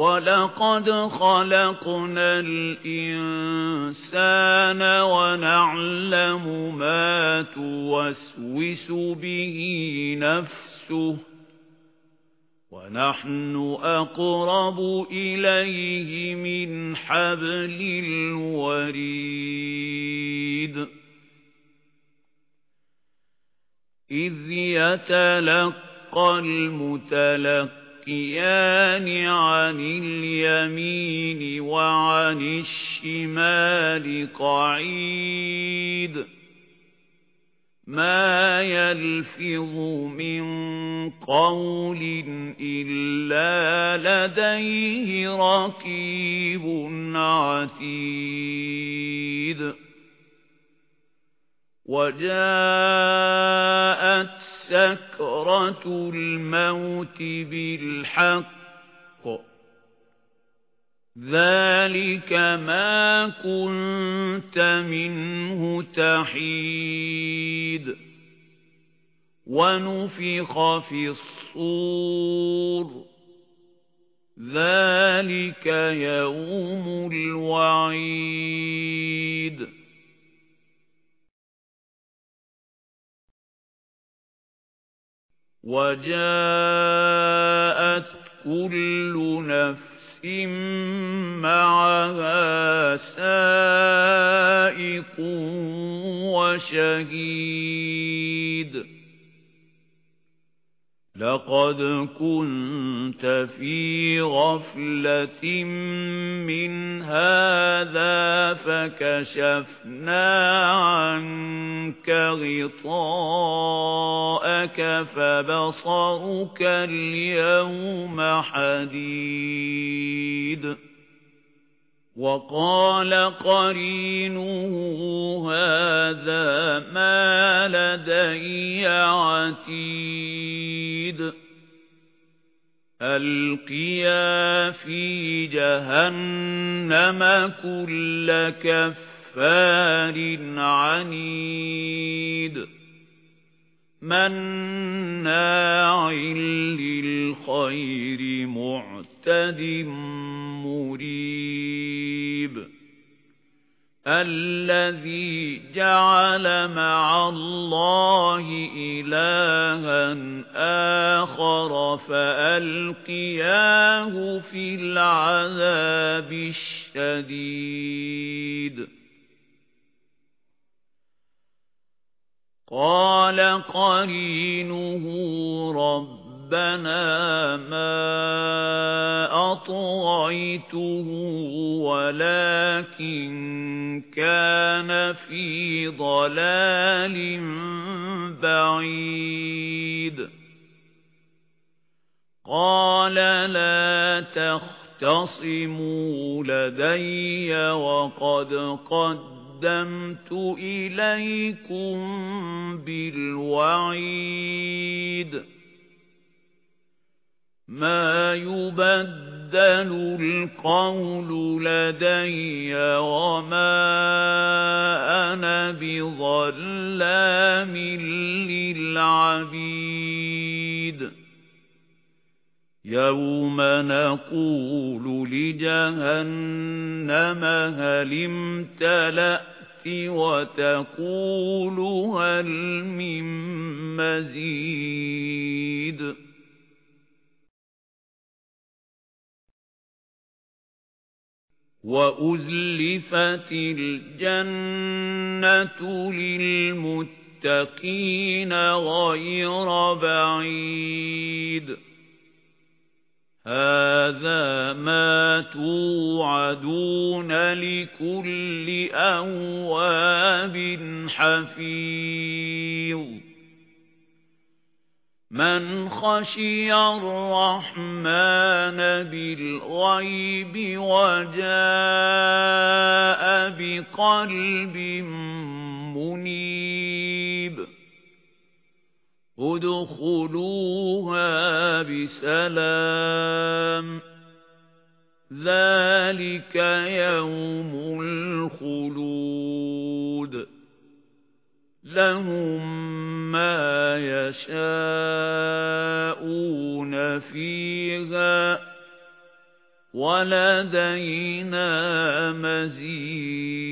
وَلَقَدْ خَلَقْنَا الْإِنسَانَ وَنَعْلَمُ مَا تُوَسْوِسُ بِهِ نَفْسُهُ وَنَحْنُ أَقْرَبُ إِلَيْهِ مِنْ حَبْلِ الْوَرِيدِ إِذْ يَتَلَقَّى الْمُتَلَقِّيَانِ يَتَلَقِّيَانِ عَنِ الْيَمِينِ وَعَنِ الشِّمَالِ قَعِيدٌ. مَا يَلْفِظُ مِنْ قَوْلٍ إِلَّا لَدَيْهِ رَقِيبٌ عَتِيدٌ. وَجَاءَتْ سَكْرَةُ الْمَوْتِ بِالْحَقِّ. ذَلِكَ مَا كُنتَ مِنْهُ تَحِيدُ. وَنُفِخَ فِي الصُّورِ. ذَلِكَ يَوْمُ الْوَعِيدِ. وَجَاءَتْ كُلُّ نَفْسٍ مَعَهَا سَائِقٌ وَشَهِيدٌ لَقَدْ كُنْتَ فِي غَفْلَةٍ مِنْ هَذَا فَكَشَفْنَا عَنكَ غِطَاءَكَ فَبَصَرُكَ الْيَوْمَ حَدِيدٌ. وَقَالَ قَرِينُهُ هَذَا مَا لَدَيَّ عَتِيدٌ. أَلْقِيَا فِي جَهَنَّمَ كُلَّ كَفَّارٍ عَنِيدٍ. مَنَّاعٍ لِلْخَيْرِ مُعْتَدٍ الَّذِي جَعَلَ مَعَ اللَّهِ إِلَٰهًا آخَرَ فَأَلْقِيَاهُ فِي الْعَذَابِ الشَّدِيدِ. قَالَ قَرِينُهُ رَبَّنَا مَا أَطْغَيْتُهُ وَلَكِن كَانَ فِي ضَلَالٍ بَعِيدٍ. قَالَ لَا تَخْتَصِمُوا لَدَيَّ وَقَدْ قَدَّمْتُ إِلَيْكُمْ بِالْوَعِيدِ. مَا يُبَدَّلُ الْقَوْلُ لَدَيَّ وَمَا أَنَا بِظَلَّامٍ لِلْعَبِيدِ. يَوْمَ نَقُولُ لِجَهَنَّمَ هَلِ امْتَلَأْتِ وَتَقُولُ هَلْ مِن مَّزِيدٍ. وَأُزْلِفَتِ الْجَنَّةُ لِلْمُتَّقِينَ غَيْرَ بَعِيدٍ هَذَا مَا تُوعَدُونَ لِكُلِّ أَوَّابٍ حَفِيظٍ مَنْ خَشِيَ الرَّحْمَنَ بِالْغَيْبِ وَجَاءَ بِقَلْبٍ مُنِيبٍ. ادخلوها بسلام. ذلك يوم الخلود. لهم ما يشاءون فيها وَلَدَيْنَا مَزِيدٌ.